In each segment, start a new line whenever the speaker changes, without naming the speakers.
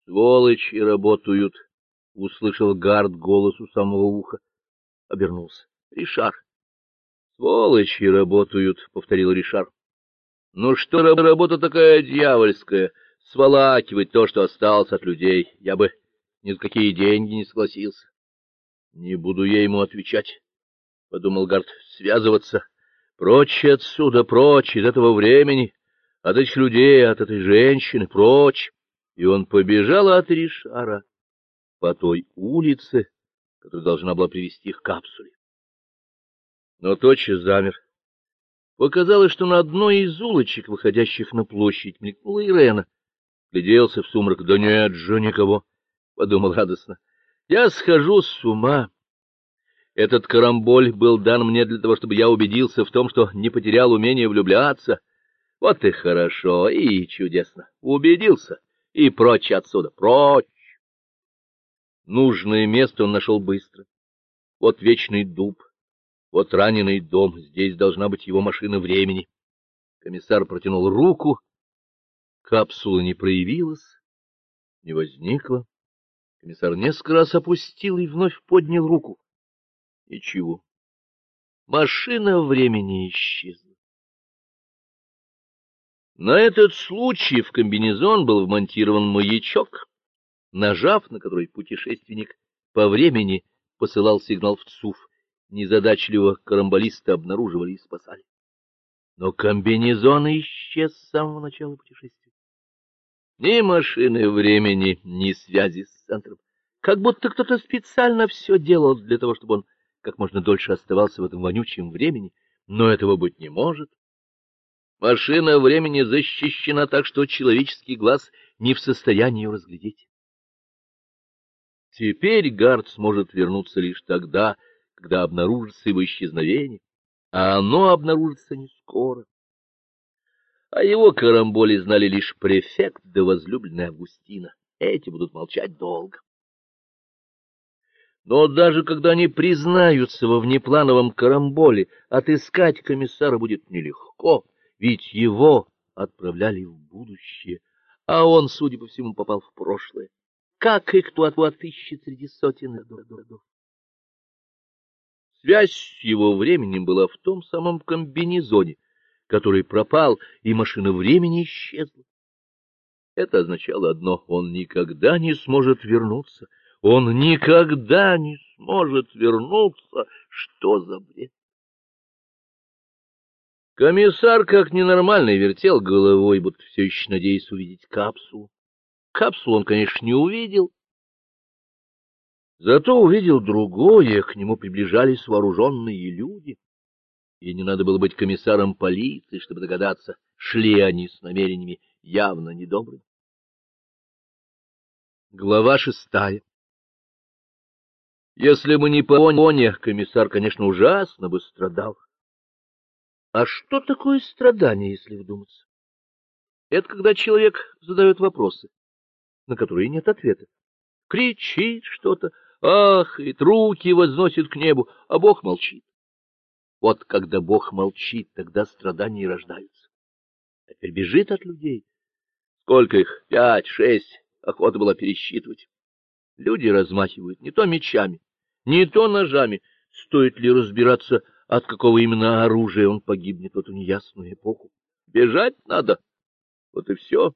— Сволочи работают, — услышал Гард голос у самого уха. Обернулся. — Ришар. — Сволочи работают, — повторил Ришар. — Ну что работа такая дьявольская, сволакивать то, что осталось от людей. Я бы ни за какие деньги не согласился. — Не буду я ему отвечать, — подумал Гард, — связываться. Прочь отсюда, прочь из этого времени, от этих людей, от этой женщины, прочь. И он побежал от Ришара по той улице, которая должна была привести к капсуле. Но тотчас замер. Показалось, что на одной из улочек, выходящих на площадь, мелькнула Ирена. Гляделся в сумрак. Да нет же никого, — подумал радостно. Я схожу с ума. Этот карамболь был дан мне для того, чтобы я убедился в том, что не потерял умение влюбляться. Вот и хорошо, и чудесно. Убедился. И прочь отсюда, прочь. Нужное место он нашел быстро. Вот вечный дуб, вот раненый дом, здесь должна быть его машина времени. Комиссар протянул руку. Капсула не проявилась, не возникла. Комиссар несколько раз опустил и вновь поднял руку. Ничего. Машина времени исчезла. На этот случай в комбинезон был вмонтирован маячок, нажав на который путешественник по времени посылал сигнал в ЦУФ. Незадачливого карамболиста обнаруживали и спасали. Но комбинезон исчез с самого начала путешествия. Ни машины времени, ни связи с центром. Как будто кто-то специально все делал для того, чтобы он как можно дольше оставался в этом вонючем времени, но этого быть не может. Машина времени защищена так, что человеческий глаз не в состоянии ее разглядеть. Теперь Гард сможет вернуться лишь тогда, когда обнаружится его исчезновение, а оно обнаружится не скоро. А его карамболи знали лишь префект да возлюбленная Августина. Эти будут молчать долго. Но даже когда они признаются во внеплановом карамболе, отыскать комиссара будет нелегко, ведь его отправляли в будущее, а он, судя по всему, попал в прошлое. Как и кто отыщет среди сотен годов? Связь с его временем была в том самом комбинезоне, который пропал, и машина времени исчезла. Это означало одно — он никогда не сможет вернуться — он никогда не сможет вернуться. Что за бред? Комиссар, как ненормальный, вертел головой, будто все еще надеясь увидеть капсулу. Капсулу он, конечно, не увидел. Зато увидел другое, к нему приближались вооруженные люди. И не надо было быть комиссаром полиции, чтобы догадаться, шли они с намерениями явно недобрыми. Глава шестая если бы не Поня, комиссар, конечно, ужасно бы страдал. А что такое страдание, если вдуматься? Это когда человек задает вопросы, на которые нет ответа. Кричит что-то, ах, и руки возносит к небу, а Бог молчит. Вот когда Бог молчит, тогда страдания рождаются. А теперь бежит от людей. Сколько их? Пять, шесть. Охота была пересчитывать. Люди размахивают не то мечами, не то ножами. Стоит ли разбираться, от какого именно оружия он погибнет в эту неясную эпоху? Бежать надо. Вот и все.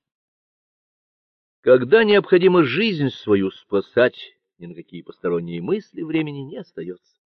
Когда необходимо жизнь свою спасать, ни на какие посторонние мысли времени не остается.